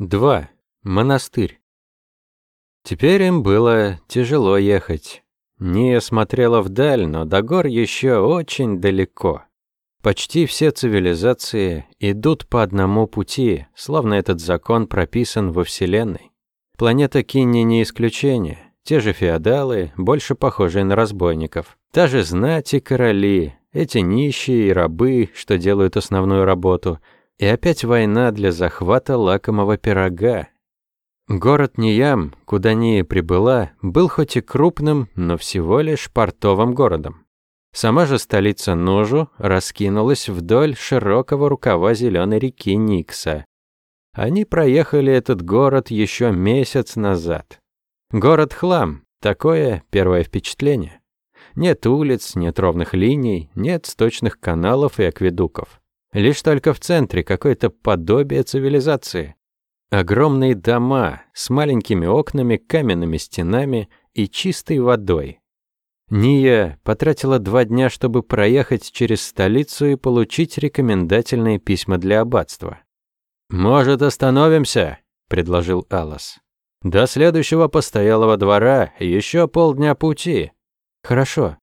2. Монастырь. Теперь им было тяжело ехать. Ния смотрела вдаль, но до гор еще очень далеко. Почти все цивилизации идут по одному пути, словно этот закон прописан во Вселенной. Планета Кинни не исключение. Те же феодалы, больше похожие на разбойников. Та же знать и короли, эти нищие и рабы, что делают основную работу – и опять война для захвата лакомого пирога. Город Ниям, куда Ния прибыла, был хоть и крупным, но всего лишь портовым городом. Сама же столица Ножу раскинулась вдоль широкого рукава зеленой реки Никса. Они проехали этот город еще месяц назад. Город-хлам, такое первое впечатление. Нет улиц, нет ровных линий, нет сточных каналов и акведуков. Лишь только в центре какое-то подобие цивилизации. Огромные дома с маленькими окнами, каменными стенами и чистой водой. Ния потратила два дня, чтобы проехать через столицу и получить рекомендательные письма для аббатства. «Может, остановимся?» – предложил Алас. «До следующего постоялого двора еще полдня пути». «Хорошо»,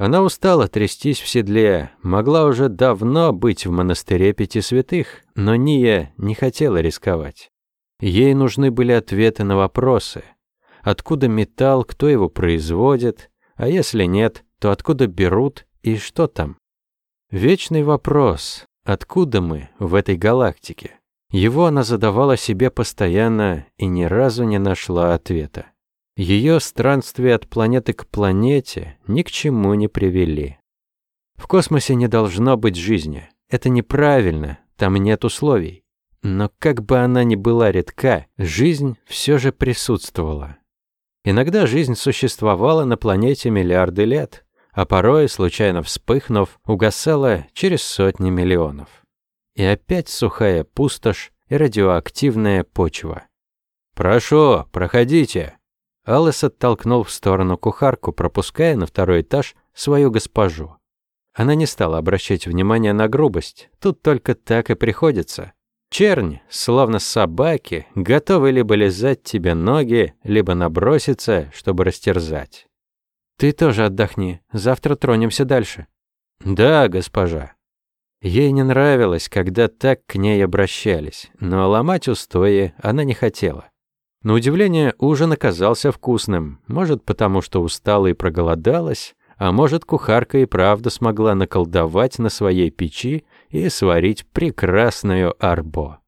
она устала трястись в седле, могла уже давно быть в монастыре пяти святых, но Ния не хотела рисковать. Ей нужны были ответы на вопросы. Откуда металл, кто его производит, а если нет, то откуда берут и что там? Вечный вопрос, откуда мы в этой галактике? Его она задавала себе постоянно и ни разу не нашла ответа. Ее странствия от планеты к планете ни к чему не привели. В космосе не должно быть жизни. Это неправильно, там нет условий. Но как бы она ни была редка, жизнь все же присутствовала. Иногда жизнь существовала на планете миллиарды лет, а порой, случайно вспыхнув, угасала через сотни миллионов. И опять сухая пустошь и радиоактивная почва. «Прошу, проходите», Аллес оттолкнул в сторону кухарку, пропуская на второй этаж свою госпожу. Она не стала обращать внимания на грубость, тут только так и приходится. Чернь, словно собаки, готовы либо лизать тебе ноги, либо наброситься, чтобы растерзать. «Ты тоже отдохни, завтра тронемся дальше». «Да, госпожа». Ей не нравилось, когда так к ней обращались, но ломать устои она не хотела. На удивление, ужин оказался вкусным. Может, потому что устала и проголодалась, а может, кухарка и правда смогла наколдовать на своей печи и сварить прекрасную арбо.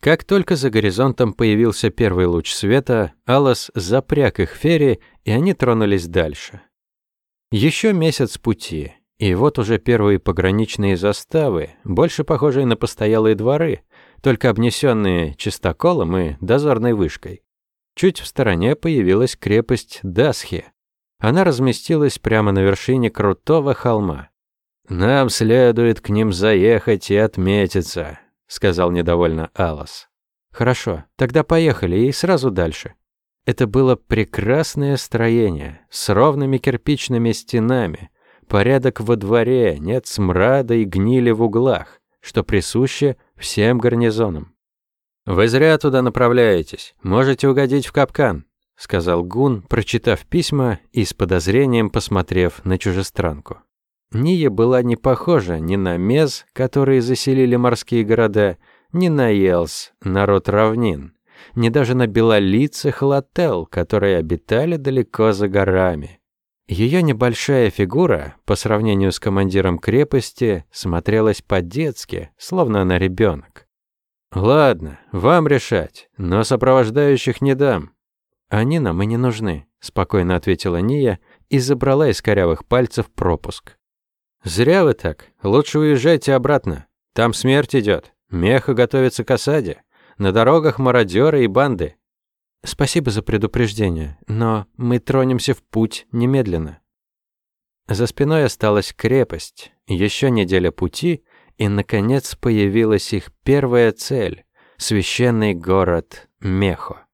Как только за горизонтом появился первый луч света, Алас запряг их ферри, и они тронулись дальше. Еще месяц пути, и вот уже первые пограничные заставы, больше похожие на постоялые дворы, только обнесенные чистоколом и дозорной вышкой. Чуть в стороне появилась крепость Дасхи. Она разместилась прямо на вершине крутого холма. «Нам следует к ним заехать и отметиться», — сказал недовольно Алас. «Хорошо, тогда поехали и сразу дальше». Это было прекрасное строение с ровными кирпичными стенами, порядок во дворе, нет смрада и гнили в углах, что присуще всем гарнизонам. «Вы зря туда направляетесь, можете угодить в капкан», сказал Гун, прочитав письма и с подозрением посмотрев на чужестранку. Ния была не похожа ни на Мез, которые заселили морские города, ни на Елс, народ равнин, ни даже на белолицых лател, которые обитали далеко за горами. Ее небольшая фигура, по сравнению с командиром крепости, смотрелась по-детски, словно она ребенок. «Ладно, вам решать, но сопровождающих не дам». «Они нам и не нужны», — спокойно ответила Ния и забрала из корявых пальцев пропуск. «Зря вы так. Лучше уезжайте обратно. Там смерть идет. Меха готовится к осаде. На дорогах мародеры и банды. Спасибо за предупреждение, но мы тронемся в путь немедленно. За спиной осталась крепость, еще неделя пути, и, наконец, появилась их первая цель — священный город Мехо.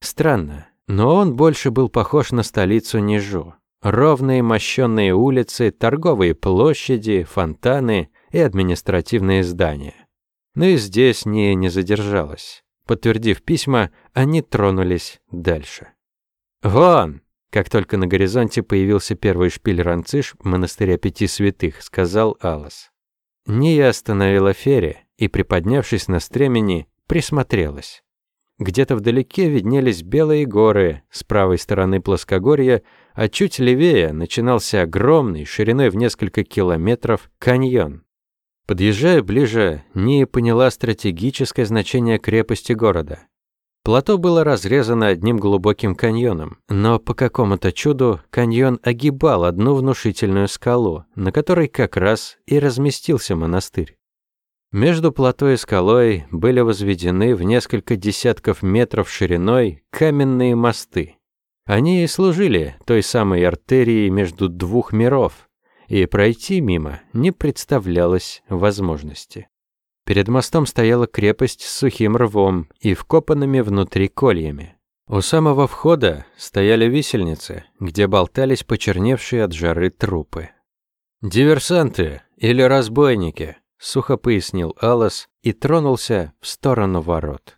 Странно, но он больше был похож на столицу Нижу. Ровные мощенные улицы, торговые площади, фонтаны и административные здания. Но и здесь не, не задержалась. Подтвердив письма, они тронулись дальше. «Вон!» Как только на горизонте появился первый шпиль-ранциш монастыря Пяти Святых, сказал Алас. Ния остановила Ферри и, приподнявшись на стремени, присмотрелась. Где-то вдалеке виднелись белые горы, с правой стороны плоскогорья, а чуть левее начинался огромный, шириной в несколько километров, каньон. Подъезжая ближе, Ния поняла стратегическое значение крепости города. Плато было разрезано одним глубоким каньоном, но по какому-то чуду каньон огибал одну внушительную скалу, на которой как раз и разместился монастырь. Между плато и скалой были возведены в несколько десятков метров шириной каменные мосты. Они и служили той самой артерией между двух миров, и пройти мимо не представлялось возможности. Перед мостом стояла крепость с сухим рвом и вкопанными внутри кольями. У самого входа стояли висельницы, где болтались почерневшие от жары трупы. «Диверсанты или разбойники», — сухо пояснил Алас и тронулся в сторону ворот.